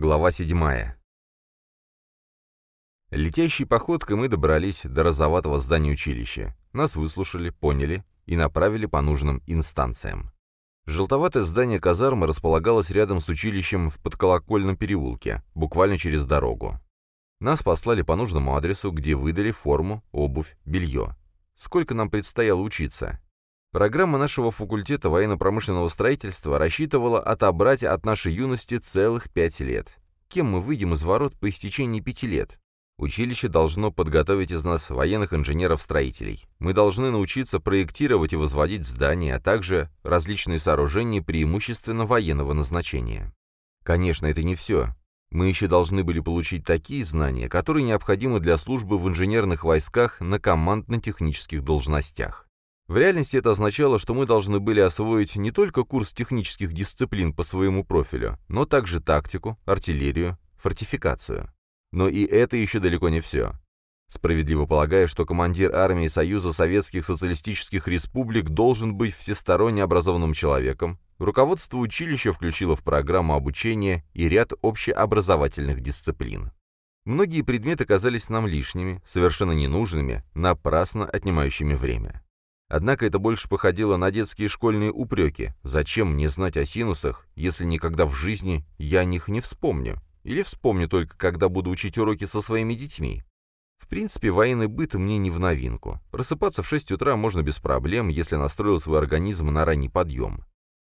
Глава 7. Летящей походкой мы добрались до розоватого здания училища. Нас выслушали, поняли и направили по нужным инстанциям. Желтоватое здание казармы располагалось рядом с училищем в подколокольном переулке, буквально через дорогу. Нас послали по нужному адресу, где выдали форму, обувь, белье. Сколько нам предстояло учиться? Программа нашего факультета военно-промышленного строительства рассчитывала отобрать от нашей юности целых пять лет. Кем мы выйдем из ворот по истечении пяти лет? Училище должно подготовить из нас военных инженеров-строителей. Мы должны научиться проектировать и возводить здания, а также различные сооружения преимущественно военного назначения. Конечно, это не все. Мы еще должны были получить такие знания, которые необходимы для службы в инженерных войсках на командно-технических должностях. В реальности это означало, что мы должны были освоить не только курс технических дисциплин по своему профилю, но также тактику, артиллерию, фортификацию. Но и это еще далеко не все. Справедливо полагая, что командир армии Союза Советских Социалистических Республик должен быть всесторонне образованным человеком, руководство училища включило в программу обучения и ряд общеобразовательных дисциплин. Многие предметы казались нам лишними, совершенно ненужными, напрасно отнимающими время. Однако это больше походило на детские школьные упреки. Зачем мне знать о синусах, если никогда в жизни я о них не вспомню? Или вспомню только, когда буду учить уроки со своими детьми. В принципе, военный быт мне не в новинку. Просыпаться в 6 утра можно без проблем, если настроил свой организм на ранний подъем.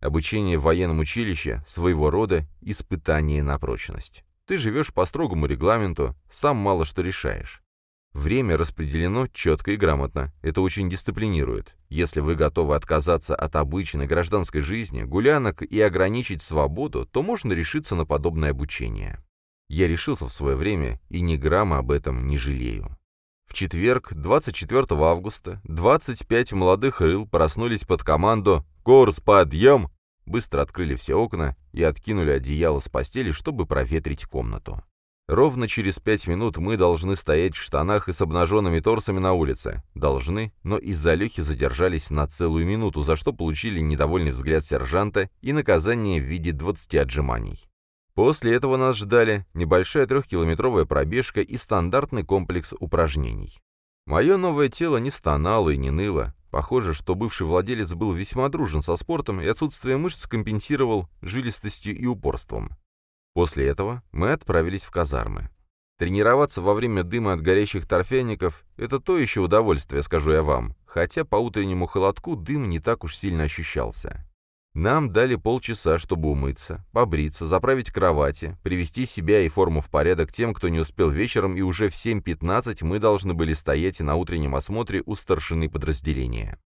Обучение в военном училище – своего рода испытание на прочность. Ты живешь по строгому регламенту, сам мало что решаешь. Время распределено четко и грамотно. Это очень дисциплинирует. Если вы готовы отказаться от обычной гражданской жизни, гулянок и ограничить свободу, то можно решиться на подобное обучение. Я решился в свое время и ни грамма об этом не жалею. В четверг, 24 августа, 25 молодых рыл проснулись под команду «Курс, подъем!», быстро открыли все окна и откинули одеяло с постели, чтобы проветрить комнату. Ровно через пять минут мы должны стоять в штанах и с обнаженными торсами на улице. Должны, но из-за Лехи задержались на целую минуту, за что получили недовольный взгляд сержанта и наказание в виде 20 отжиманий. После этого нас ждали небольшая трехкилометровая пробежка и стандартный комплекс упражнений. Мое новое тело не стонало и не ныло. Похоже, что бывший владелец был весьма дружен со спортом и отсутствие мышц компенсировал жилистостью и упорством. После этого мы отправились в казармы. Тренироваться во время дыма от горящих торфяников – это то еще удовольствие, скажу я вам, хотя по утреннему холодку дым не так уж сильно ощущался. Нам дали полчаса, чтобы умыться, побриться, заправить кровати, привести себя и форму в порядок тем, кто не успел вечером, и уже в 7.15 мы должны были стоять на утреннем осмотре у старшины подразделения.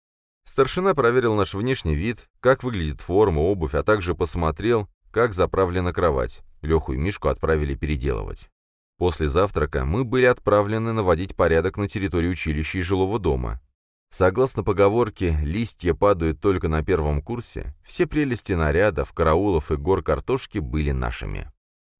Старшина проверил наш внешний вид, как выглядит форма, обувь, а также посмотрел, как заправлена кровать. Леху и Мишку отправили переделывать. После завтрака мы были отправлены наводить порядок на территории училища и жилого дома. Согласно поговорке «листья падают только на первом курсе», все прелести нарядов, караулов и гор картошки были нашими.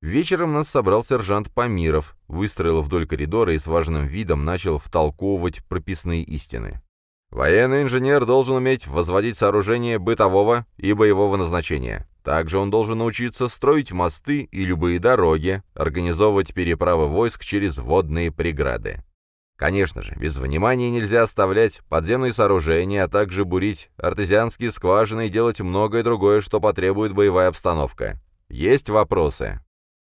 Вечером нас собрал сержант Памиров, выстроил вдоль коридора и с важным видом начал втолковывать прописные истины. Военный инженер должен уметь возводить сооружения бытового и боевого назначения. Также он должен научиться строить мосты и любые дороги, организовывать переправы войск через водные преграды. Конечно же, без внимания нельзя оставлять подземные сооружения, а также бурить артезианские скважины и делать многое другое, что потребует боевая обстановка. Есть вопросы?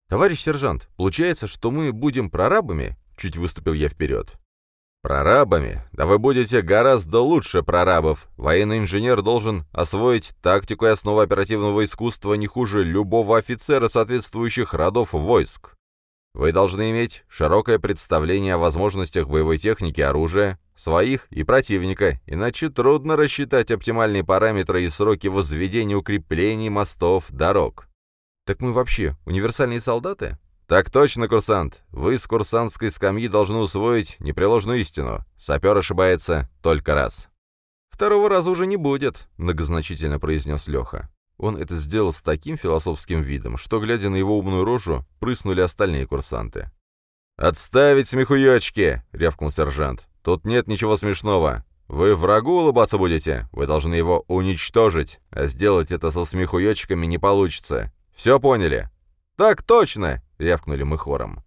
«Товарищ сержант, получается, что мы будем прорабами?» Чуть выступил я вперед. Прорабами? Да вы будете гораздо лучше прорабов. Военный инженер должен освоить тактику и основу оперативного искусства не хуже любого офицера соответствующих родов войск. Вы должны иметь широкое представление о возможностях боевой техники оружия, своих и противника, иначе трудно рассчитать оптимальные параметры и сроки возведения укреплений, мостов, дорог. Так мы вообще универсальные солдаты? «Так точно, курсант. Вы с курсантской скамьи должны усвоить непреложную истину. Сапер ошибается только раз». «Второго раза уже не будет», — многозначительно произнес Леха. Он это сделал с таким философским видом, что, глядя на его умную рожу, прыснули остальные курсанты. «Отставить смехуёчки!» — рявкнул сержант. «Тут нет ничего смешного. Вы врагу улыбаться будете? Вы должны его уничтожить, а сделать это со смехуёчками не получится. Все поняли?» «Так точно!» — рявкнули мы хором.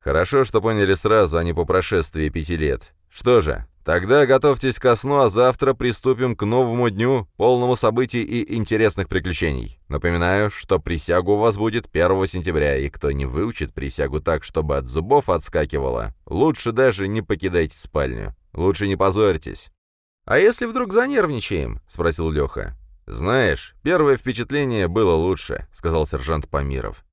Хорошо, что поняли сразу, а не по прошествии пяти лет. Что же, тогда готовьтесь ко сну, а завтра приступим к новому дню, полному событий и интересных приключений. Напоминаю, что присягу у вас будет 1 сентября, и кто не выучит присягу так, чтобы от зубов отскакивало, лучше даже не покидайте спальню. Лучше не позорьтесь. «А если вдруг занервничаем?» — спросил Леха. «Знаешь, первое впечатление было лучше», — сказал сержант Памиров.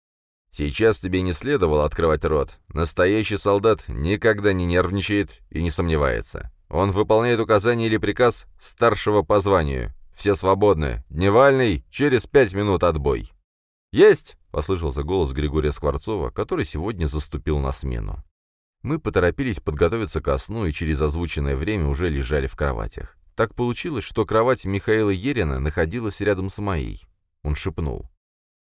Сейчас тебе не следовало открывать рот. Настоящий солдат никогда не нервничает и не сомневается. Он выполняет указание или приказ старшего по званию. Все свободны. Дневальный, через пять минут отбой. «Есть!» — послышался голос Григория Скворцова, который сегодня заступил на смену. Мы поторопились подготовиться ко сну и через озвученное время уже лежали в кроватях. Так получилось, что кровать Михаила Ерина находилась рядом с моей. Он шепнул.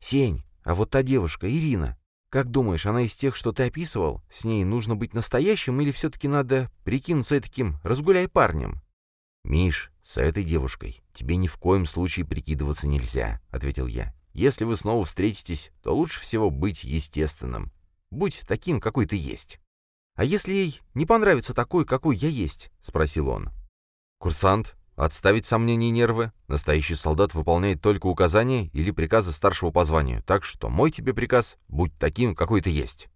«Сень, а вот та девушка, Ирина, как думаешь, она из тех, что ты описывал? С ней нужно быть настоящим или все-таки надо прикинуться таким разгуляй парнем?» «Миш, с этой девушкой тебе ни в коем случае прикидываться нельзя», — ответил я. «Если вы снова встретитесь, то лучше всего быть естественным. Будь таким, какой ты есть». «А если ей не понравится такой, какой я есть?» — спросил он. «Курсант, Отставить сомнения и нервы. Настоящий солдат выполняет только указания или приказы старшего по званию, так что мой тебе приказ — будь таким, какой ты есть.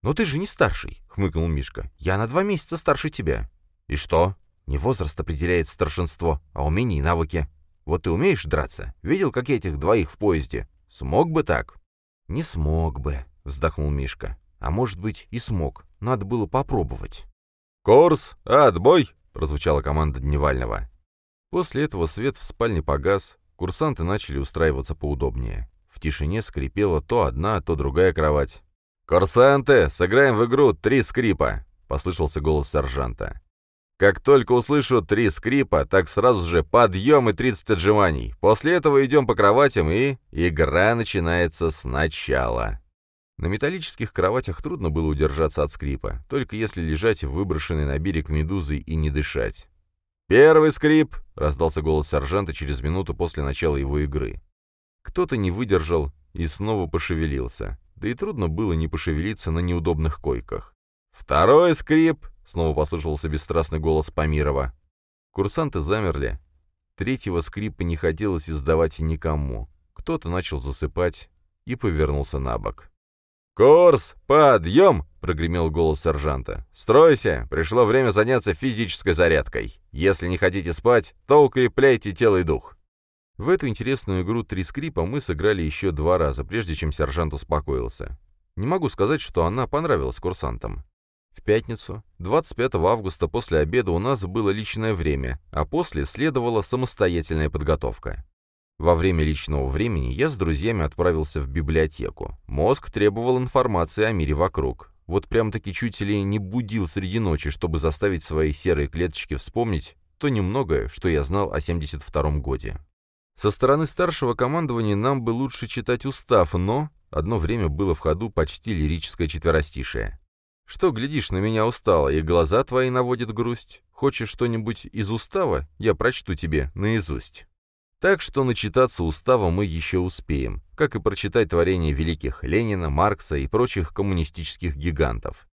«Но ты же не старший», — хмыкнул Мишка. «Я на два месяца старше тебя». «И что?» «Не возраст определяет старшинство, а умения и навыки. Вот ты умеешь драться? Видел, как этих двоих в поезде? Смог бы так?» «Не смог бы», — вздохнул Мишка. «А может быть, и смог. Надо было попробовать». «Курс, отбой!» — прозвучала команда Дневального. После этого свет в спальне погас, курсанты начали устраиваться поудобнее. В тишине скрипела то одна, то другая кровать. «Курсанты, сыграем в игру «Три скрипа», — послышался голос сержанта. «Как только услышу «три скрипа», так сразу же подъем и 30 отжиманий. После этого идем по кроватям, и игра начинается сначала». На металлических кроватях трудно было удержаться от скрипа, только если лежать выброшенной на берег медузой и не дышать. «Первый скрип!» — раздался голос сержанта через минуту после начала его игры. Кто-то не выдержал и снова пошевелился. Да и трудно было не пошевелиться на неудобных койках. «Второй скрип!» — снова послышался бесстрастный голос Памирова. Курсанты замерли. Третьего скрипа не хотелось издавать никому. Кто-то начал засыпать и повернулся на бок. «Курс! Подъем!» — прогремел голос сержанта. «Стройся! Пришло время заняться физической зарядкой. Если не хотите спать, то укрепляйте тело и дух». В эту интересную игру «Три скрипа» мы сыграли еще два раза, прежде чем сержант успокоился. Не могу сказать, что она понравилась курсантам. В пятницу, 25 августа после обеда у нас было личное время, а после следовала самостоятельная подготовка. Во время личного времени я с друзьями отправился в библиотеку. Мозг требовал информации о мире вокруг. Вот прям-таки чуть ли не будил среди ночи, чтобы заставить свои серые клеточки вспомнить то немногое, что я знал о 72-м годе. Со стороны старшего командования нам бы лучше читать устав, но одно время было в ходу почти лирическое четверостишее. «Что, глядишь на меня устало, и глаза твои наводят грусть? Хочешь что-нибудь из устава? Я прочту тебе наизусть». Так что начитаться устава мы еще успеем, как и прочитать творения великих Ленина, Маркса и прочих коммунистических гигантов.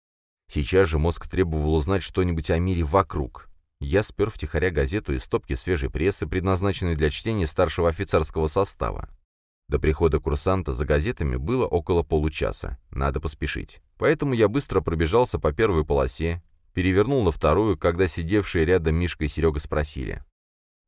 Сейчас же мозг требовал узнать что-нибудь о мире вокруг. Я спер втихаря газету из стопки свежей прессы, предназначенной для чтения старшего офицерского состава. До прихода курсанта за газетами было около получаса. Надо поспешить. Поэтому я быстро пробежался по первой полосе, перевернул на вторую, когда сидевшие рядом Мишка и Серега спросили.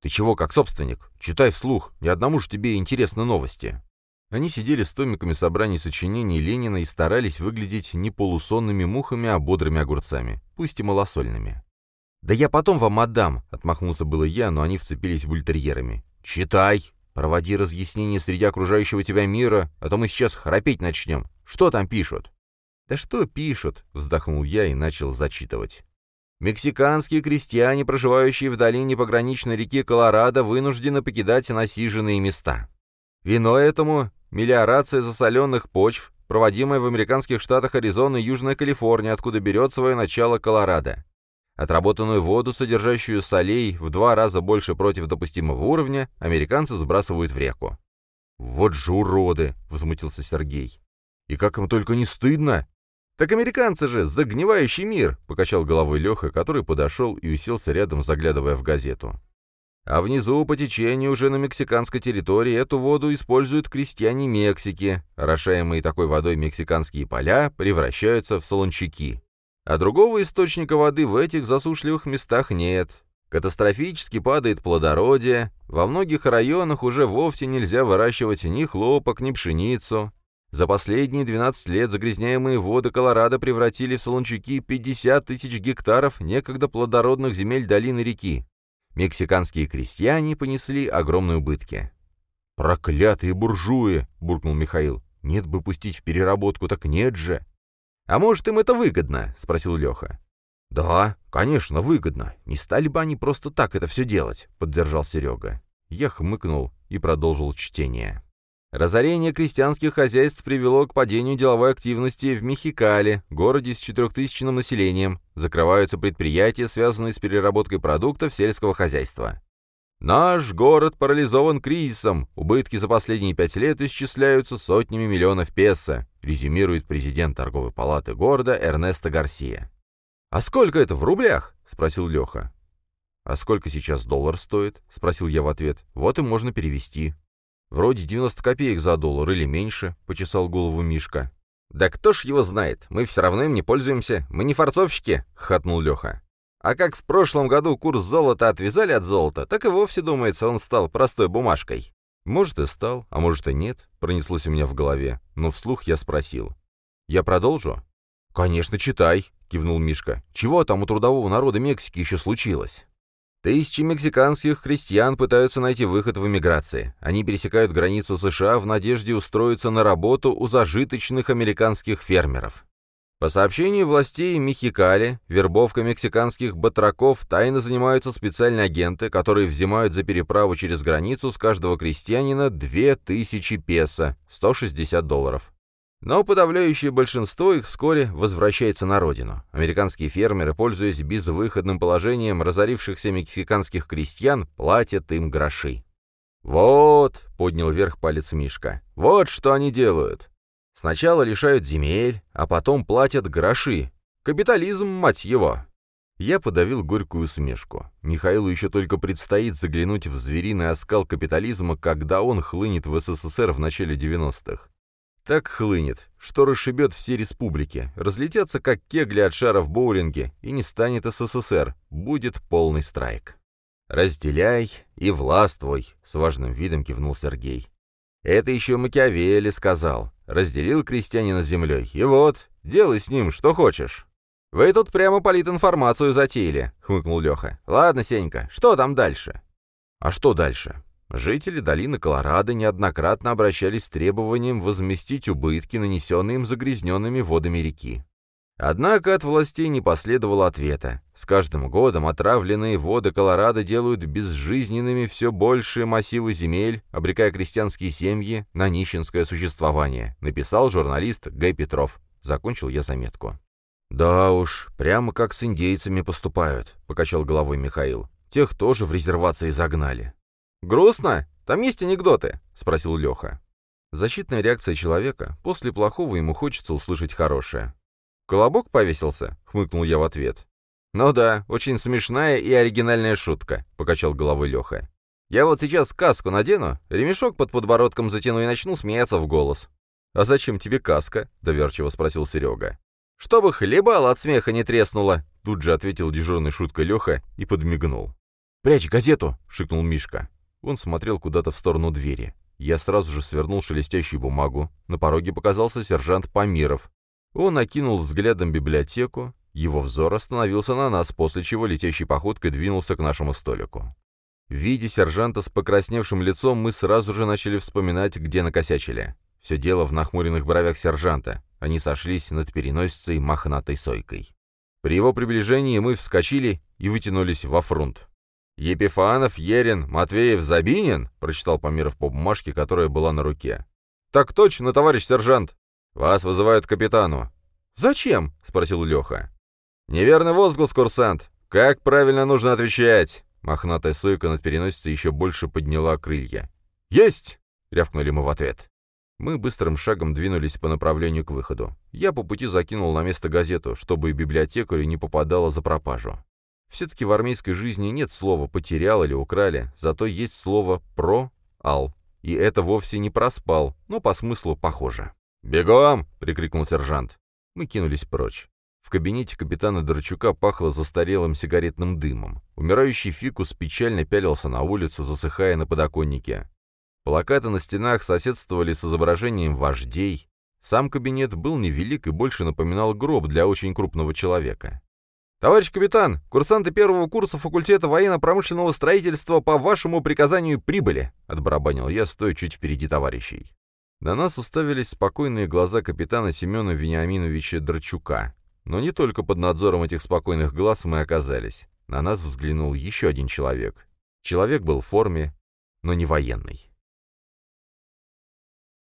«Ты чего, как собственник? Читай вслух, ни одному же тебе интересны новости». Они сидели с томиками собраний сочинений Ленина и старались выглядеть не полусонными мухами, а бодрыми огурцами, пусть и малосольными. «Да я потом вам отдам», — отмахнулся было я, но они вцепились бультерьерами. «Читай! Проводи разъяснения среди окружающего тебя мира, а то мы сейчас храпеть начнем. Что там пишут?» «Да что пишут?» — вздохнул я и начал зачитывать. Мексиканские крестьяне, проживающие в долине пограничной реки Колорадо, вынуждены покидать насиженные места. Виной этому мелиорация засоленных почв, проводимая в американских штатах Аризона и Южная Калифорния, откуда берет свое начало Колорадо. Отработанную воду, содержащую солей в два раза больше против допустимого уровня, американцы сбрасывают в реку. «Вот же уроды!» — возмутился Сергей. И как им только не стыдно!» «Так американцы же, загнивающий мир!» — покачал головой Леха, который подошел и уселся рядом, заглядывая в газету. А внизу по течению уже на мексиканской территории эту воду используют крестьяне Мексики. Орошаемые такой водой мексиканские поля превращаются в солончаки. А другого источника воды в этих засушливых местах нет. Катастрофически падает плодородие, во многих районах уже вовсе нельзя выращивать ни хлопок, ни пшеницу. За последние 12 лет загрязняемые воды Колорадо превратили в солончаки 50 тысяч гектаров некогда плодородных земель долины реки. Мексиканские крестьяне понесли огромные убытки. «Проклятые буржуи!» — буркнул Михаил. «Нет бы пустить в переработку, так нет же!» «А может, им это выгодно?» — спросил Леха. «Да, конечно, выгодно. Не стали бы они просто так это все делать», — поддержал Серега. Я хмыкнул и продолжил чтение. Разорение крестьянских хозяйств привело к падению деловой активности в Мехикале, городе с четырехтысячным населением. Закрываются предприятия, связанные с переработкой продуктов сельского хозяйства. Наш город парализован кризисом. Убытки за последние пять лет исчисляются сотнями миллионов песо, резюмирует президент торговой палаты города Эрнесто Гарсия. «А сколько это в рублях?» — спросил Леха. «А сколько сейчас доллар стоит?» — спросил я в ответ. «Вот и можно перевести». «Вроде 90 копеек за доллар или меньше», — почесал голову Мишка. «Да кто ж его знает? Мы все равно им не пользуемся. Мы не форцовщики», — хатнул Леха. «А как в прошлом году курс золота отвязали от золота, так и вовсе, думается, он стал простой бумажкой». «Может, и стал, а может, и нет», — пронеслось у меня в голове, но вслух я спросил. «Я продолжу?» «Конечно, читай», — кивнул Мишка. «Чего там у трудового народа Мексики еще случилось?» Тысячи мексиканских крестьян пытаются найти выход в эмиграции. Они пересекают границу США в надежде устроиться на работу у зажиточных американских фермеров. По сообщению властей Мехикали, вербовка мексиканских батраков тайно занимаются специальные агенты, которые взимают за переправу через границу с каждого крестьянина 2000 песо, 160 долларов. Но подавляющее большинство их вскоре возвращается на родину. Американские фермеры, пользуясь безвыходным положением разорившихся мексиканских крестьян, платят им гроши. «Вот», — поднял вверх палец Мишка, — «вот что они делают. Сначала лишают земель, а потом платят гроши. Капитализм, мать его!» Я подавил горькую усмешку. Михаилу еще только предстоит заглянуть в звериный оскал капитализма, когда он хлынет в СССР в начале 90-х. Так хлынет, что расшибет все республики, разлетятся как кегли от шара в боулинге, и не станет СССР, будет полный страйк. «Разделяй и властвуй», — с важным видом кивнул Сергей. «Это еще Макиавелли сказал. Разделил крестьянина землей, и вот, делай с ним что хочешь». «Вы тут прямо политинформацию затеяли», — хмыкнул Леха. «Ладно, Сенька, что там дальше?» «А что дальше? Жители долины Колорадо неоднократно обращались с требованием возместить убытки, нанесенные им загрязненными водами реки. Однако от властей не последовало ответа. С каждым годом отравленные воды Колорадо делают безжизненными все большие массивы земель, обрекая крестьянские семьи на нищенское существование, написал журналист Гай Петров. Закончил я заметку. «Да уж, прямо как с индейцами поступают», — покачал головой Михаил. «Тех тоже в резервации загнали». «Грустно? Там есть анекдоты?» — спросил Леха. Защитная реакция человека. После плохого ему хочется услышать хорошее. «Колобок повесился?» — хмыкнул я в ответ. «Ну да, очень смешная и оригинальная шутка», — покачал головой Леха. «Я вот сейчас каску надену, ремешок под подбородком затяну и начну смеяться в голос». «А зачем тебе каска?» — доверчиво спросил Серега. «Чтобы хлебал от смеха не треснуло», — тут же ответил дежурной шуткой Леха и подмигнул. «Прячь газету!» — шикнул Мишка. Он смотрел куда-то в сторону двери. Я сразу же свернул шелестящую бумагу. На пороге показался сержант Памиров. Он окинул взглядом библиотеку. Его взор остановился на нас, после чего летящей походкой двинулся к нашему столику. Видя сержанта с покрасневшим лицом, мы сразу же начали вспоминать, где накосячили. Все дело в нахмуренных бровях сержанта. Они сошлись над переносицей мохнатой сойкой. При его приближении мы вскочили и вытянулись во фронт. «Епифанов, Ерин, Матвеев, Забинин?» — прочитал Помиров по бумажке, которая была на руке. «Так точно, товарищ сержант!» «Вас вызывают к капитану». «Зачем?» — спросил Леха. «Неверный возглас, курсант. Как правильно нужно отвечать?» Мохнатая сойка над переносицей еще больше подняла крылья. «Есть!» — рявкнули мы в ответ. Мы быстрым шагом двинулись по направлению к выходу. Я по пути закинул на место газету, чтобы библиотекарю не попадала за пропажу. Все-таки в армейской жизни нет слова «потерял» или «украли», зато есть слово «про-ал». И это вовсе не проспал, но по смыслу похоже. «Бегом!» — прикрикнул сержант. Мы кинулись прочь. В кабинете капитана Дорчука пахло застарелым сигаретным дымом. Умирающий фикус печально пялился на улицу, засыхая на подоконнике. Плакаты на стенах соседствовали с изображением вождей. Сам кабинет был невелик и больше напоминал гроб для очень крупного человека. «Товарищ капитан, курсанты первого курса факультета военно-промышленного строительства по вашему приказанию прибыли!» — отбарабанил я, стоя чуть впереди товарищей. На нас уставились спокойные глаза капитана Семена Вениаминовича Драчука. Но не только под надзором этих спокойных глаз мы оказались. На нас взглянул еще один человек. Человек был в форме, но не военный.